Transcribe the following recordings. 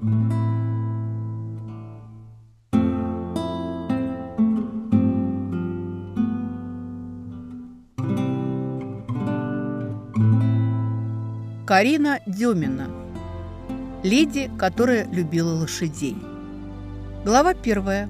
Карина Демина. Леди, которая любила лошадей. Глава первая.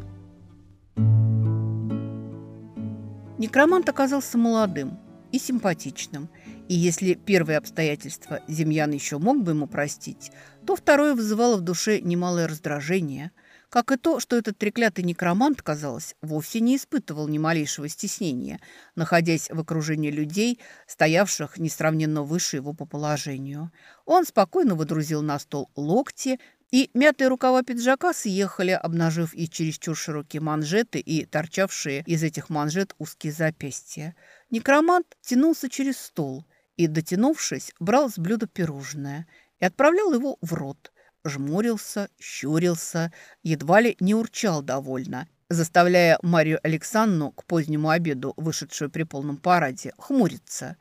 Некромант оказался молодым и симпатичным. И если первое обстоятельство Демьян еще мог бы ему простить, то второе вызывало в душе немалое раздражение – как и то, что этот треклятый некромант, казалось, вовсе не испытывал ни малейшего стеснения, находясь в окружении людей, стоявших несравненно выше его по положению. Он спокойно выдрузил на стол локти, и мятые рукава пиджака съехали, обнажив и чересчур широкие манжеты и торчавшие из этих манжет узкие запястья. Некромант тянулся через стол и, дотянувшись, брал с блюда пирожное и отправлял его в рот – жмурился, щурился, едва ли не урчал довольно, заставляя Марию Александру к позднему обеду, вышедшую при полном параде, хмуриться.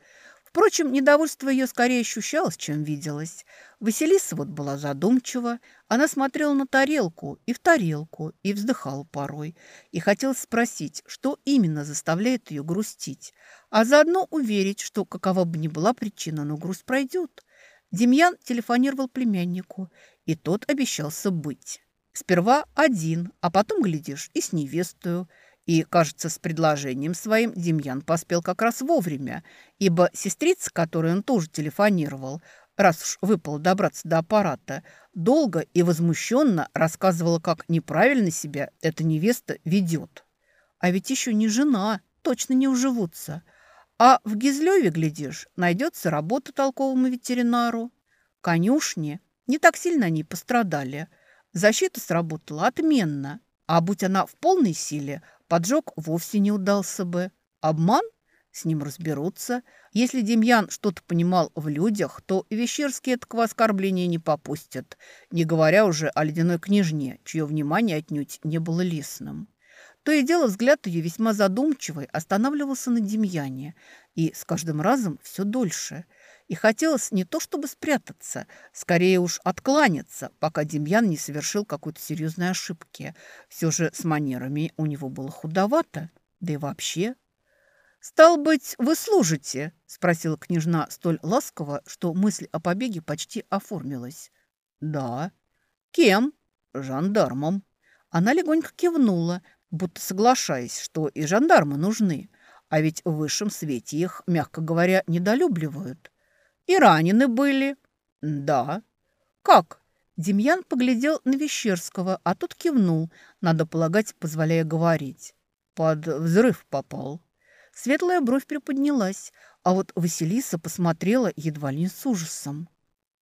Впрочем, недовольство ее скорее ощущалось, чем виделось. Василиса вот была задумчива. Она смотрела на тарелку и в тарелку, и вздыхала порой. И хотела спросить, что именно заставляет ее грустить, а заодно уверить, что какова бы ни была причина, но грусть пройдет. Демьян телефонировал племяннику и тот обещался быть. Сперва один, а потом, глядишь, и с невестою. И, кажется, с предложением своим Демьян поспел как раз вовремя, ибо сестрица, которой он тоже телефонировал, раз уж выпало добраться до аппарата, долго и возмущенно рассказывала, как неправильно себя эта невеста ведет. А ведь еще не жена, точно не уживутся. А в Гизлеве, глядишь, найдется работа толковому ветеринару. Конюшни не так сильно они пострадали. Защита сработала отменно. А будь она в полной силе, поджог вовсе не удался бы. Обман? С ним разберутся. Если Демьян что-то понимал в людях, то Вещерские такого оскорбления не попустят, не говоря уже о ледяной княжне, чье внимание отнюдь не было лесным. То и дело взгляд ее весьма задумчивый останавливался на Демьяне, и с каждым разом все дольше – и хотелось не то чтобы спрятаться, скорее уж откланяться, пока Демьян не совершил какой-то серьезной ошибки. Все же с манерами у него было худовато, да и вообще. «Стал быть, вы служите?» – спросила княжна столь ласково, что мысль о побеге почти оформилась. «Да». «Кем?» «Жандармом». Она легонько кивнула, будто соглашаясь, что и жандармы нужны. А ведь в высшем свете их, мягко говоря, недолюбливают. И ранены были. Да. Как? Демьян поглядел на Вещерского, а тот кивнул, надо полагать, позволяя говорить. Под взрыв попал. Светлая бровь приподнялась, а вот Василиса посмотрела едва ли не с ужасом.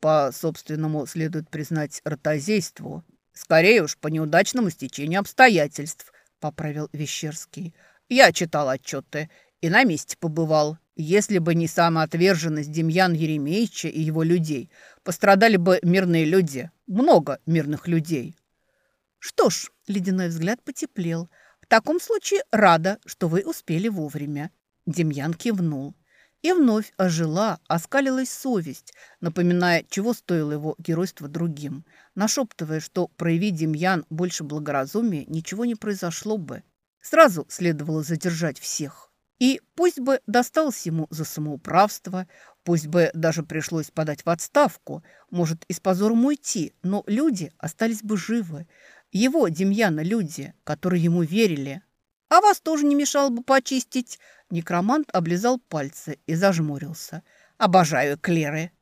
По собственному следует признать ротозейству. Скорее уж, по неудачному стечению обстоятельств, поправил Вещерский. Я читал отчеты и на месте побывал. Если бы не самоотверженность Демьян Еремеевича и его людей, пострадали бы мирные люди, много мирных людей. Что ж, ледяной взгляд потеплел. В таком случае рада, что вы успели вовремя. Демьян кивнул. И вновь ожила, оскалилась совесть, напоминая, чего стоило его геройство другим, нашептывая, что, прояви Демьян больше благоразумия, ничего не произошло бы. Сразу следовало задержать всех. И пусть бы досталось ему за самоуправство, пусть бы даже пришлось подать в отставку, может, и с позором уйти, но люди остались бы живы. Его, Демьяна, люди, которые ему верили. А вас тоже не мешало бы почистить. Некромант облизал пальцы и зажмурился. Обожаю эклеры.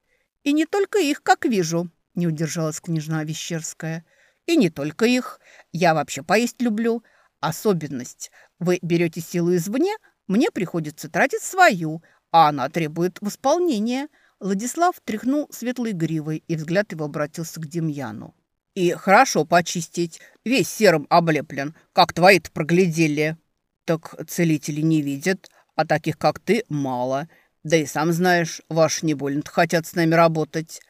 И не только их, как вижу, не удержалась княжна Вещерская. И не только их. Я вообще поесть люблю. Особенность. Вы берете силу извне – мне приходится тратить свою, а она требует восполнения». Владислав тряхнул светлой гривой, и взгляд его обратился к Демьяну. «И хорошо почистить. Весь серым облеплен, как твои-то проглядели». «Так целители не видят, а таких, как ты, мало. Да и сам знаешь, ваши не больно хотят с нами работать,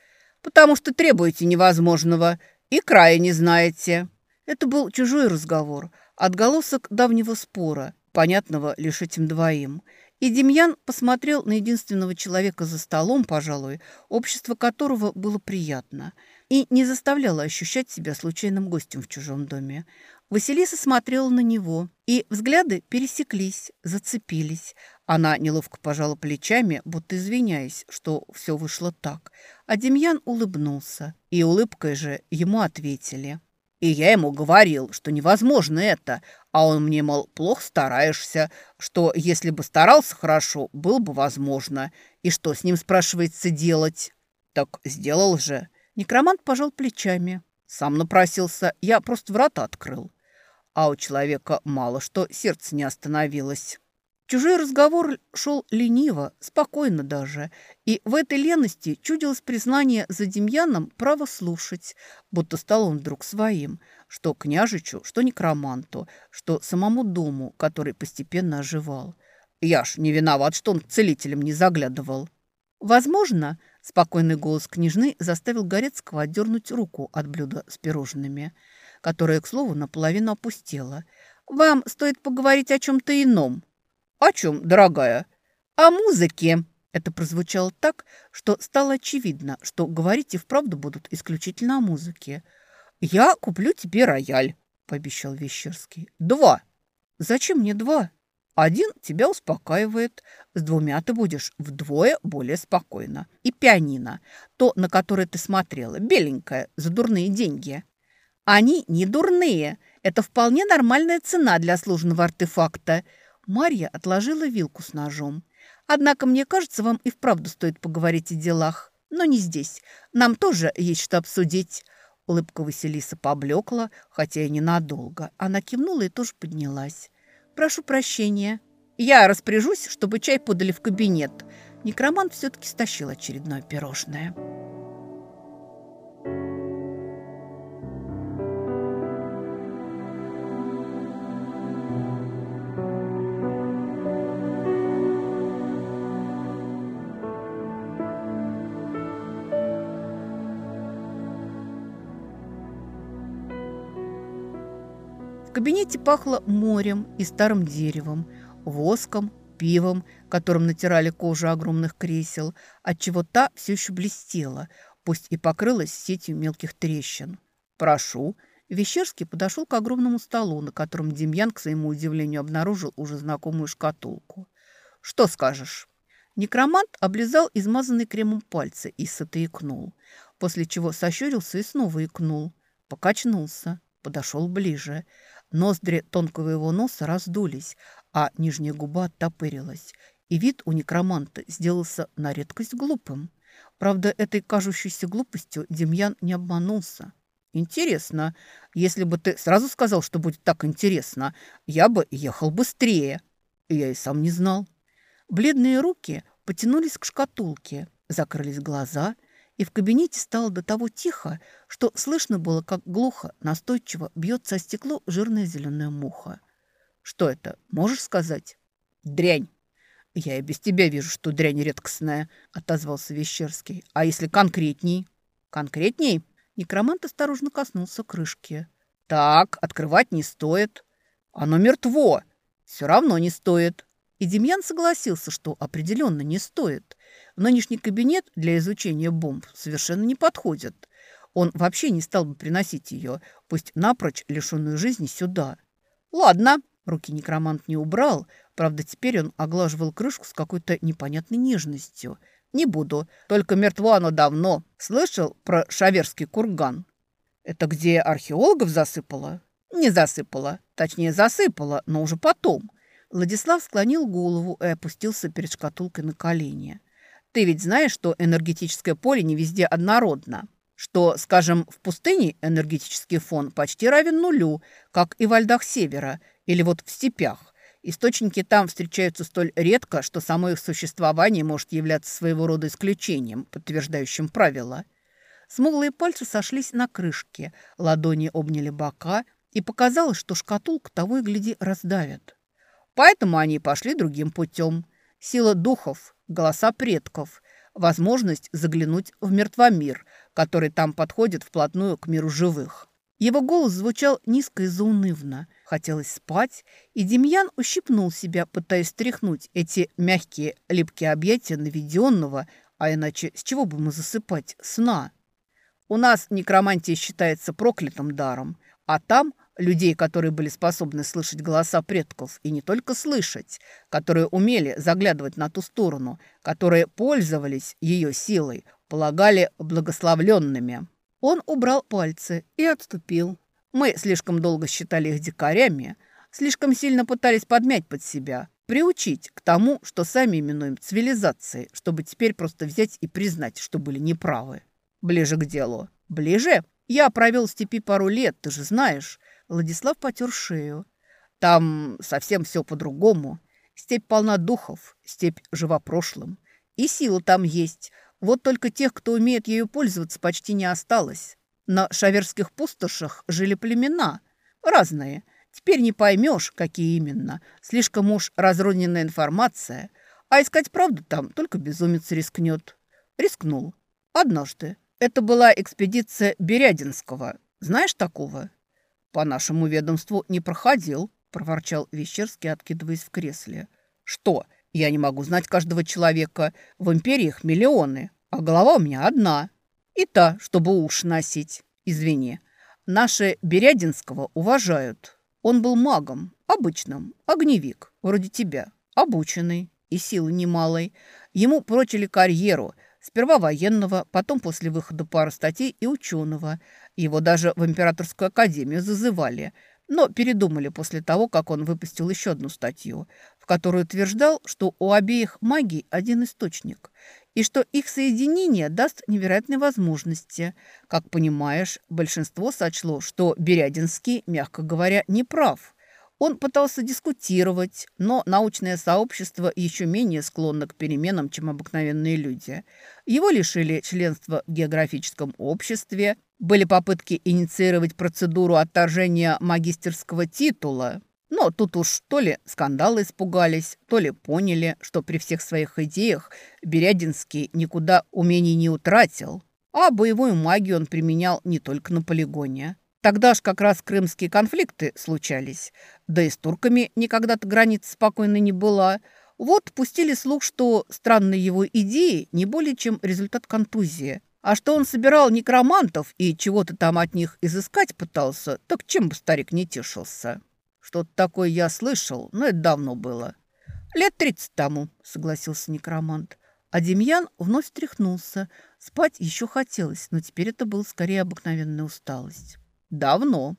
потому что требуете невозможного и края не знаете». Это был чужой разговор, отголосок давнего спора – понятного лишь этим двоим. И Демьян посмотрел на единственного человека за столом, пожалуй, общество которого было приятно и не заставляло ощущать себя случайным гостем в чужом доме. Василиса смотрела на него, и взгляды пересеклись, зацепились. Она неловко пожала плечами, будто извиняясь, что все вышло так. А Демьян улыбнулся, и улыбкой же ему ответили. И я ему говорил, что невозможно это, а он мне, мол, плохо стараешься, что если бы старался хорошо, было бы возможно. И что с ним, спрашивается, делать? Так сделал же. Некромант пожал плечами. Сам напросился, я просто врата открыл. А у человека мало что сердце не остановилось. Чужой разговор шел лениво, спокойно даже, и в этой лености чудилось признание за Демьяном право слушать, будто стал он вдруг своим, что княжичу, что некроманту, что самому дому, который постепенно оживал. Я ж не виноват, что он к целителям не заглядывал. Возможно, спокойный голос княжны заставил Горецкого отдернуть руку от блюда с пирожными, которое, к слову, наполовину опустело. «Вам стоит поговорить о чем-то ином». «О чем, дорогая?» «О музыке!» Это прозвучало так, что стало очевидно, что говорить и вправду будут исключительно о музыке. «Я куплю тебе рояль», — пообещал Вещерский. «Два». «Зачем мне два?» «Один тебя успокаивает, с двумя ты будешь вдвое более спокойно. И пианино, то, на которое ты смотрела, беленькое, за дурные деньги». «Они не дурные. Это вполне нормальная цена для сложного артефакта», Марья отложила вилку с ножом. «Однако, мне кажется, вам и вправду стоит поговорить о делах. Но не здесь. Нам тоже есть что обсудить». Улыбка Василиса поблекла, хотя и ненадолго. Она кивнула и тоже поднялась. «Прошу прощения. Я распоряжусь, чтобы чай подали в кабинет». Некромант все-таки стащил очередное пирожное. Кабинете пахло морем и старым деревом, воском, пивом, которым натирали кожу огромных кресел, отчего та все еще блестела, пусть и покрылась сетью мелких трещин. «Прошу». Вещерский подошел к огромному столу, на котором Демьян, к своему удивлению, обнаружил уже знакомую шкатулку. «Что скажешь?» Некромант облизал измазанный кремом пальцы и сотоикнул, после чего сощурился и снова икнул. Покачнулся, подошел ближе – Ноздри тонкого его носа раздулись, а нижняя губа оттопырилась, и вид у некроманта сделался на редкость глупым. Правда, этой кажущейся глупостью Демьян не обманулся. «Интересно. Если бы ты сразу сказал, что будет так интересно, я бы ехал быстрее». Я и сам не знал. Бледные руки потянулись к шкатулке, закрылись глаза, и в кабинете стало до того тихо, что слышно было, как глухо, настойчиво бьется о стекло жирная зеленая муха. «Что это? Можешь сказать?» «Дрянь!» «Я и без тебя вижу, что дрянь редкостная», — отозвался Вещерский. «А если конкретней?» «Конкретней?» Некромант осторожно коснулся крышки. «Так, открывать не стоит. Оно мертво. Все равно не стоит». И Демьян согласился, что определенно не стоит. Нынешний кабинет для изучения бомб совершенно не подходит. Он вообще не стал бы приносить ее, пусть напрочь лишенную жизни, сюда. Ладно, руки некромант не убрал, правда, теперь он оглаживал крышку с какой-то непонятной нежностью. Не буду, только мертво оно давно. Слышал про Шаверский курган? Это где археологов засыпало? Не засыпало, точнее засыпало, но уже потом. Владислав склонил голову и опустился перед шкатулкой на колени. Ты ведь знаешь, что энергетическое поле не везде однородно. Что, скажем, в пустыне энергетический фон почти равен нулю, как и во льдах севера, или вот в степях. Источники там встречаются столь редко, что само их существование может являться своего рода исключением, подтверждающим правило. Смуглые пальцы сошлись на крышке, ладони обняли бока, и показалось, что шкатулку того и гляди раздавят. Поэтому они пошли другим путем. Сила духов, голоса предков, возможность заглянуть в мертвомир, который там подходит вплотную к миру живых. Его голос звучал низко и заунывно. Хотелось спать, и Демьян ущипнул себя, пытаясь стряхнуть эти мягкие липкие объятия наведенного, а иначе с чего бы мы засыпать, сна. У нас некромантия считается проклятым даром, а там людей, которые были способны слышать голоса предков, и не только слышать, которые умели заглядывать на ту сторону, которые пользовались ее силой, полагали благословленными. Он убрал пальцы и отступил. Мы слишком долго считали их дикарями, слишком сильно пытались подмять под себя, приучить к тому, что сами именуем цивилизацией, чтобы теперь просто взять и признать, что были неправы. Ближе к делу. Ближе? Я провел в степи пару лет, ты же знаешь. Владислав потер шею. Там совсем все по-другому. Степь полна духов, степь жива прошлым. И сила там есть – вот только тех, кто умеет ею пользоваться, почти не осталось. На шаверских пустошах жили племена. Разные. Теперь не поймешь, какие именно. Слишком уж разроненная информация. А искать правду там только безумец рискнет. Рискнул. Однажды. Это была экспедиция Берядинского. Знаешь такого? По нашему ведомству не проходил, проворчал Вещерский, откидываясь в кресле. Что? Я не могу знать каждого человека. В империях миллионы а голова у меня одна. И та, чтобы уж носить. Извини. Наши Берядинского уважают. Он был магом, обычным, огневик, вроде тебя, обученный и силы немалой. Ему прочили карьеру, сперва военного, потом после выхода пары статей и ученого. Его даже в императорскую академию зазывали, но передумали после того, как он выпустил еще одну статью, в которой утверждал, что у обеих магий один источник – и что их соединение даст невероятные возможности. Как понимаешь, большинство сочло, что Берядинский, мягко говоря, не прав. Он пытался дискутировать, но научное сообщество еще менее склонно к переменам, чем обыкновенные люди. Его лишили членства в географическом обществе, были попытки инициировать процедуру отторжения магистерского титула – но тут уж то ли скандалы испугались, то ли поняли, что при всех своих идеях Берядинский никуда умений не утратил, а боевую магию он применял не только на полигоне. Тогда ж как раз крымские конфликты случались, да и с турками никогда-то граница спокойно не была. Вот пустили слух, что странные его идеи не более чем результат контузии. А что он собирал некромантов и чего-то там от них изыскать пытался, так чем бы старик не тешился. Что-то такое я слышал, но это давно было. Лет тридцать тому, согласился некромант. А Демьян вновь встряхнулся. Спать еще хотелось, но теперь это была скорее обыкновенная усталость. Давно.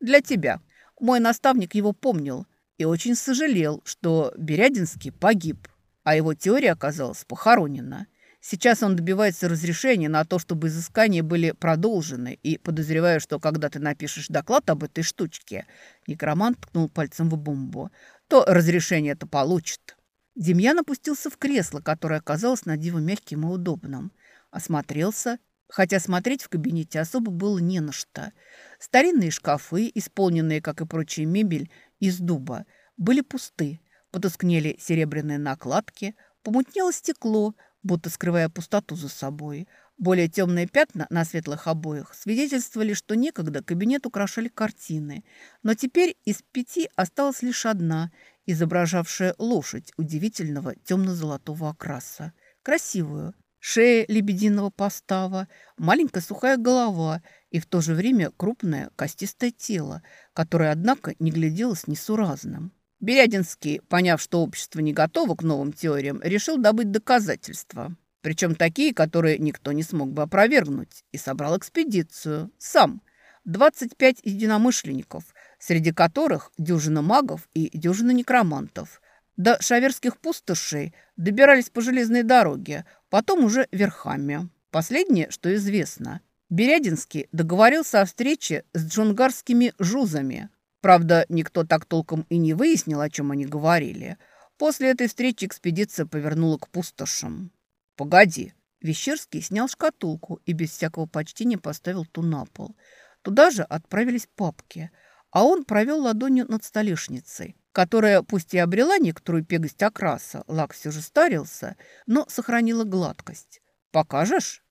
Для тебя. Мой наставник его помнил и очень сожалел, что Берядинский погиб, а его теория оказалась похоронена. Сейчас он добивается разрешения на то, чтобы изыскания были продолжены, и подозреваю, что когда ты напишешь доклад об этой штучке, некромант ткнул пальцем в бомбу, то разрешение это получит. Демьян опустился в кресло, которое оказалось на диво мягким и удобным. Осмотрелся, хотя смотреть в кабинете особо было не на что. Старинные шкафы, исполненные, как и прочая мебель, из дуба, были пусты. Потускнели серебряные накладки, помутнело стекло – будто скрывая пустоту за собой. Более темные пятна на светлых обоях свидетельствовали, что некогда кабинет украшали картины, но теперь из пяти осталась лишь одна, изображавшая лошадь удивительного темно-золотого окраса. Красивую, шея лебединого постава, маленькая сухая голова и в то же время крупное костистое тело, которое, однако, не гляделось несуразным. Берядинский, поняв, что общество не готово к новым теориям, решил добыть доказательства. Причем такие, которые никто не смог бы опровергнуть. И собрал экспедицию. Сам. 25 единомышленников, среди которых дюжина магов и дюжина некромантов. До шаверских пустошей добирались по железной дороге, потом уже верхами. Последнее, что известно. Берядинский договорился о встрече с джунгарскими жузами – Правда, никто так толком и не выяснил, о чем они говорили. После этой встречи экспедиция повернула к пустошам. «Погоди». Вещерский снял шкатулку и без всякого почтения поставил ту на пол. Туда же отправились папки, а он провел ладонью над столешницей, которая пусть и обрела некоторую пегость окраса, лак все же старился, но сохранила гладкость. «Покажешь?»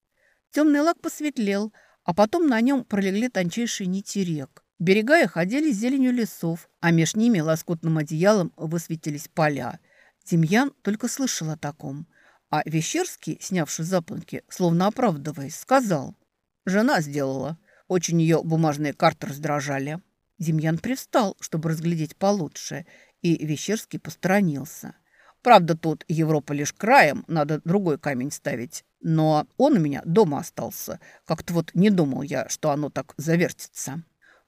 Темный лак посветлел, а потом на нем пролегли тончайшие нити рек. Берега их оделись зеленью лесов, а меж ними лоскутным одеялом высветились поля. Демьян только слышал о таком. А Вещерский, снявший запонки, словно оправдываясь, сказал. «Жена сделала. Очень ее бумажные карты раздражали». Демьян привстал, чтобы разглядеть получше, и Вещерский посторонился. «Правда, тут Европа лишь краем, надо другой камень ставить. Но он у меня дома остался. Как-то вот не думал я, что оно так завертится».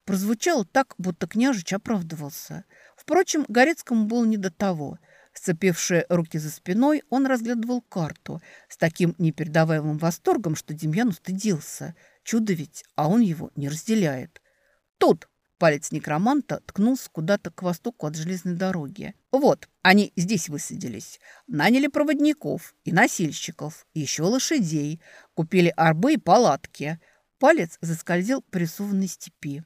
Прозвучало так, будто княжич оправдывался. Впрочем, Горецкому было не до того. Сцепившие руки за спиной, он разглядывал карту с таким непередаваемым восторгом, что Демьян устыдился. Чудо ведь, а он его не разделяет. «Тут!» – палец некроманта ткнулся куда-то к востоку от железной дороги. «Вот, они здесь высадились. Наняли проводников и носильщиков, еще лошадей. Купили арбы и палатки». Палец заскользил по рисованной степи.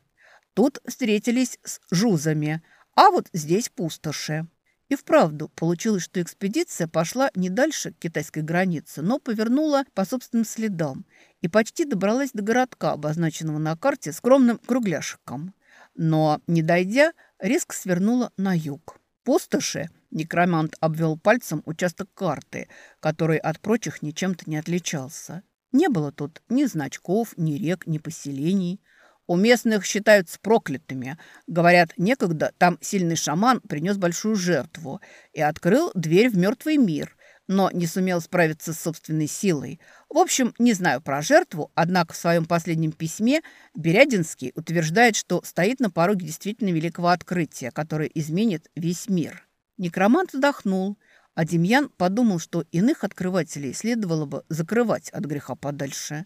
Тут встретились с жузами, а вот здесь пустоши. И вправду получилось, что экспедиция пошла не дальше китайской границы, но повернула по собственным следам и почти добралась до городка, обозначенного на карте скромным кругляшиком. Но, не дойдя, резко свернула на юг. Пустоши некромант обвел пальцем участок карты, который от прочих ничем-то не отличался. Не было тут ни значков, ни рек, ни поселений. У местных считаются проклятыми. Говорят, некогда там сильный шаман принес большую жертву и открыл дверь в мертвый мир, но не сумел справиться с собственной силой. В общем, не знаю про жертву, однако в своем последнем письме Берядинский утверждает, что стоит на пороге действительно великого открытия, которое изменит весь мир. Некромант вздохнул, а Демьян подумал, что иных открывателей следовало бы закрывать от греха подальше.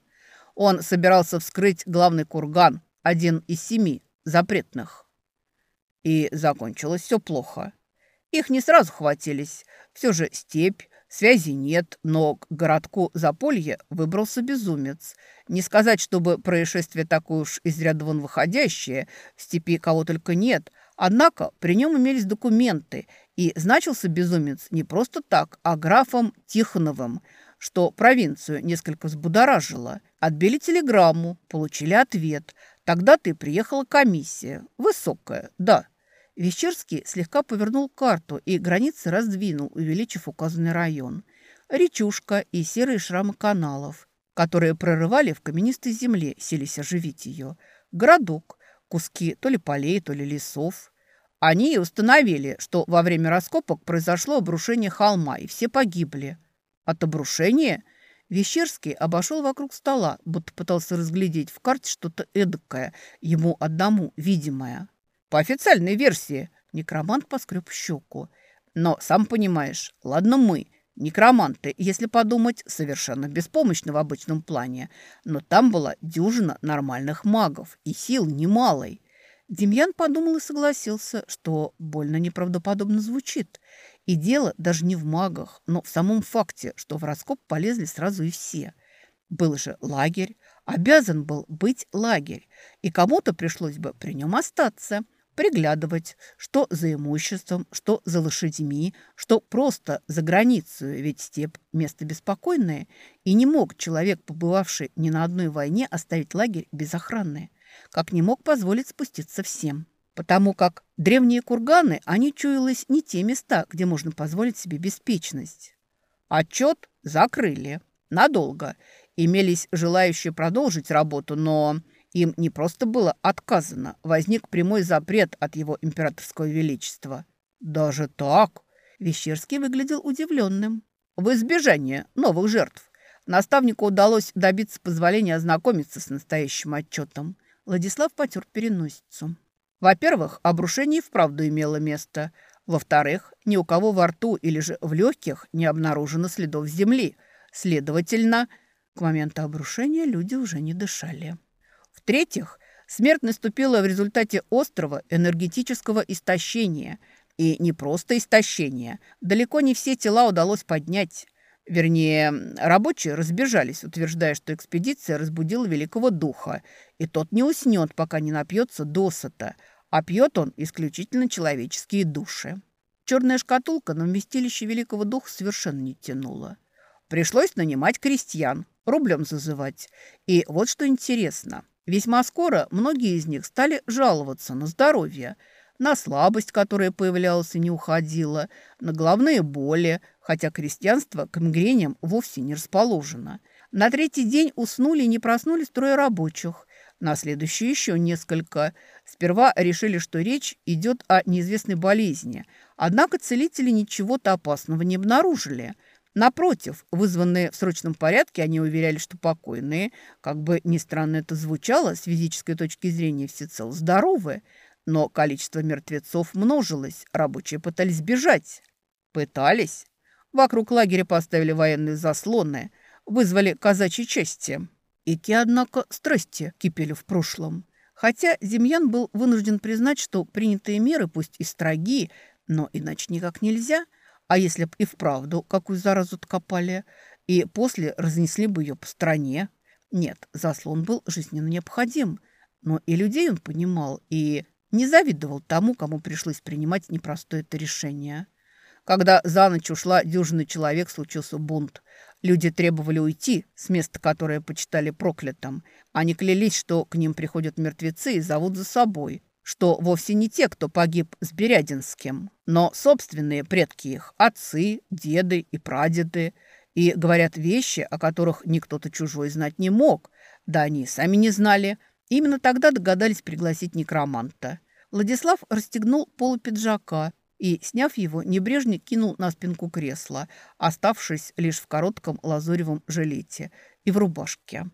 Он собирался вскрыть главный курган, один из семи запретных. И закончилось все плохо. Их не сразу хватились. Все же степь, связи нет, но к городку Заполье выбрался безумец. Не сказать, чтобы происшествие такое уж из ряда вон выходящее, в степи кого только нет. Однако при нем имелись документы, и значился безумец не просто так, а графом Тихоновым, что провинцию несколько взбудоражило. Отбили телеграмму, получили ответ – Тогда ты приехала комиссия. Высокая, да. Вещерский слегка повернул карту и границы раздвинул, увеличив указанный район. Речушка и серые шрамы каналов, которые прорывали в каменистой земле, селись оживить ее. Городок, куски то ли полей, то ли лесов. Они установили, что во время раскопок произошло обрушение холма, и все погибли. От обрушения – Вещерский обошел вокруг стола, будто пытался разглядеть в карте что-то эдакое, ему одному видимое. По официальной версии некромант поскреб щеку. Но, сам понимаешь, ладно мы, некроманты, если подумать, совершенно беспомощны в обычном плане. Но там была дюжина нормальных магов и сил немалой. Демьян подумал и согласился, что больно неправдоподобно звучит. И дело даже не в магах, но в самом факте, что в раскоп полезли сразу и все. Был же лагерь, обязан был быть лагерь, и кому-то пришлось бы при нем остаться, приглядывать, что за имуществом, что за лошадьми, что просто за границу, ведь степь – место беспокойное, и не мог человек, побывавший ни на одной войне, оставить лагерь без охраны, как не мог позволить спуститься всем потому как древние курганы, они чуялись не те места, где можно позволить себе беспечность. Отчет закрыли. Надолго. Имелись желающие продолжить работу, но им не просто было отказано. Возник прямой запрет от его императорского величества. Даже так? Вещерский выглядел удивленным. В избежание новых жертв. Наставнику удалось добиться позволения ознакомиться с настоящим отчетом. Владислав потер переносицу. Во-первых, обрушение вправду имело место. Во-вторых, ни у кого во рту или же в легких не обнаружено следов земли. Следовательно, к моменту обрушения люди уже не дышали. В-третьих, смерть наступила в результате острого энергетического истощения. И не просто истощения. Далеко не все тела удалось поднять. Вернее, рабочие разбежались, утверждая, что экспедиция разбудила великого духа, и тот не уснет, пока не напьется досыта, а пьет он исключительно человеческие души. Черная шкатулка на вместилище великого духа совершенно не тянула. Пришлось нанимать крестьян, рублем зазывать. И вот что интересно. Весьма скоро многие из них стали жаловаться на здоровье, на слабость, которая появлялась и не уходила, на головные боли, хотя крестьянство к мигрениям вовсе не расположено. На третий день уснули и не проснулись трое рабочих. На следующий еще несколько. Сперва решили, что речь идет о неизвестной болезни. Однако целители ничего-то опасного не обнаружили. Напротив, вызванные в срочном порядке, они уверяли, что покойные, как бы ни странно это звучало, с физической точки зрения всецело здоровы. Но количество мертвецов множилось, рабочие пытались бежать. Пытались. Вокруг лагеря поставили военные заслоны, вызвали казачьи части. И те, однако, страсти кипели в прошлом. Хотя Демьян был вынужден признать, что принятые меры, пусть и строги, но иначе никак нельзя. А если б и вправду какую заразу откопали, и после разнесли бы ее по стране? Нет, заслон был жизненно необходим. Но и людей он понимал, и не завидовал тому, кому пришлось принимать непростое это решение. Когда за ночь ушла дюжина человек, случился бунт. Люди требовали уйти с места, которое почитали проклятым. Они клялись, что к ним приходят мертвецы и зовут за собой, что вовсе не те, кто погиб с Берядинским, но собственные предки их, отцы, деды и прадеды, и говорят вещи, о которых никто-то чужой знать не мог, да они сами не знали. Именно тогда догадались пригласить некроманта. Владислав расстегнул полу пиджака и, сняв его, небрежно кинул на спинку кресла, оставшись лишь в коротком лазуревом жилете и в рубашке.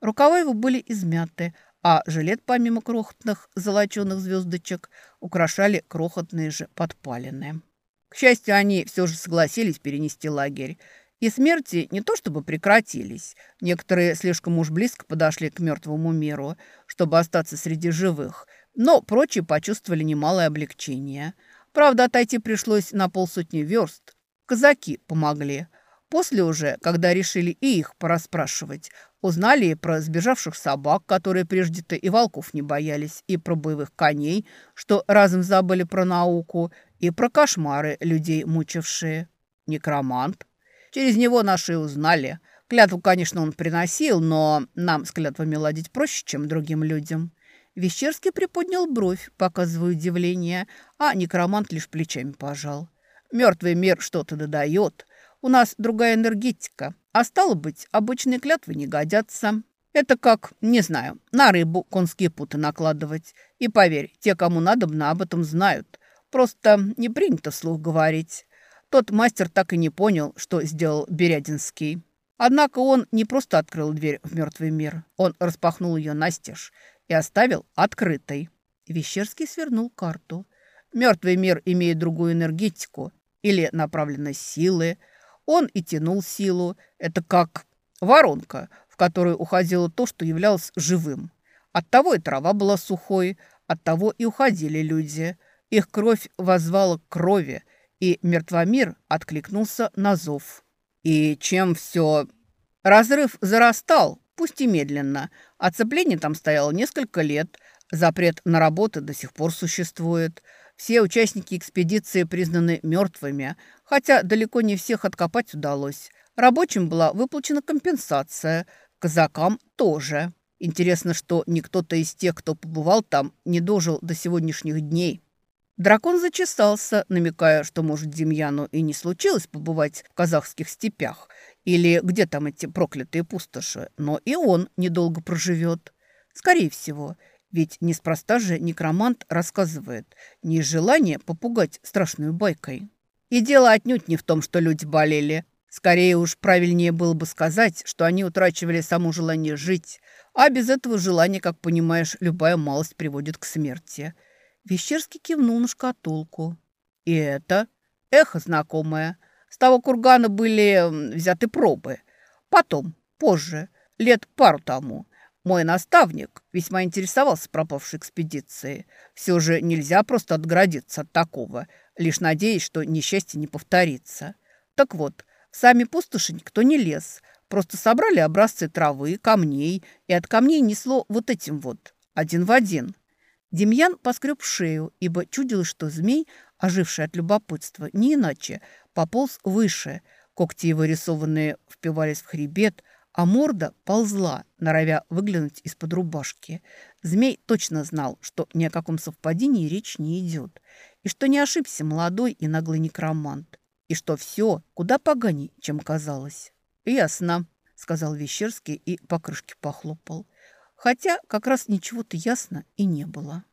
Рукава его были измяты, а жилет, помимо крохотных золоченых звездочек, украшали крохотные же подпалины. К счастью, они все же согласились перенести лагерь, и смерти не то чтобы прекратились. Некоторые слишком уж близко подошли к мертвому миру, чтобы остаться среди живых, но прочие почувствовали немалое облегчение – Правда, отойти пришлось на полсотни верст. Казаки помогли. После уже, когда решили и их порасспрашивать, узнали и про сбежавших собак, которые прежде-то и волков не боялись, и про боевых коней, что разом забыли про науку, и про кошмары людей, мучившие. Некромант. Через него наши узнали. Клятву, конечно, он приносил, но нам с клятвами ладить проще, чем другим людям. Вещерский приподнял бровь, показывая удивление, а некромант лишь плечами пожал. «Мертвый мир что-то додает. У нас другая энергетика, а стало быть, обычные клятвы не годятся. Это как, не знаю, на рыбу конские путы накладывать. И поверь, те, кому надо, об этом знают. Просто не принято вслух говорить. Тот мастер так и не понял, что сделал Берядинский». Однако он не просто открыл дверь в мертвый мир, он распахнул ее настежь и оставил открытой. Вещерский свернул карту. Мертвый мир имеет другую энергетику или направленность силы. Он и тянул силу. Это как воронка, в которую уходило то, что являлось живым. Оттого и трава была сухой, оттого и уходили люди. Их кровь возвала к крови, и мертвомир откликнулся на зов. И чем все... Разрыв зарастал, пусть и медленно. Оцепление там стояло несколько лет. Запрет на работы до сих пор существует. Все участники экспедиции признаны мертвыми, хотя далеко не всех откопать удалось. Рабочим была выплачена компенсация, казакам тоже. Интересно, что никто-то из тех, кто побывал там, не дожил до сегодняшних дней. Дракон зачесался, намекая, что, может, Демьяну и не случилось побывать в казахских степях, или где там эти проклятые пустоши, но и он недолго проживет. Скорее всего, ведь неспроста же некромант рассказывает, не из желания попугать страшную байкой. И дело отнюдь не в том, что люди болели. Скорее уж правильнее было бы сказать, что они утрачивали само желание жить, а без этого желания, как понимаешь, любая малость приводит к смерти. Вещерский кивнул на шкатулку. И это эхо знакомое – с того кургана были взяты пробы. Потом, позже, лет пару тому, мой наставник весьма интересовался пропавшей экспедицией. Все же нельзя просто отгородиться от такого, лишь надеясь, что несчастье не повторится. Так вот, сами пустоши никто не лез. Просто собрали образцы травы, камней, и от камней несло вот этим вот, один в один. Демьян поскреб шею, ибо чудилось, что змей, оживший от любопытства, не иначе, пополз выше. Когти его рисованные впивались в хребет, а морда ползла, норовя выглянуть из-под рубашки. Змей точно знал, что ни о каком совпадении речь не идет, и что не ошибся молодой и наглый некромант, и что все куда поганей, чем казалось. «Ясно», — сказал Вещерский и по крышке похлопал. Хотя как раз ничего-то ясно и не было.